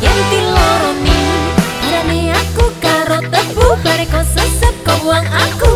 yang loroni Arane aku karo tebu Bareko sesep kowang aku.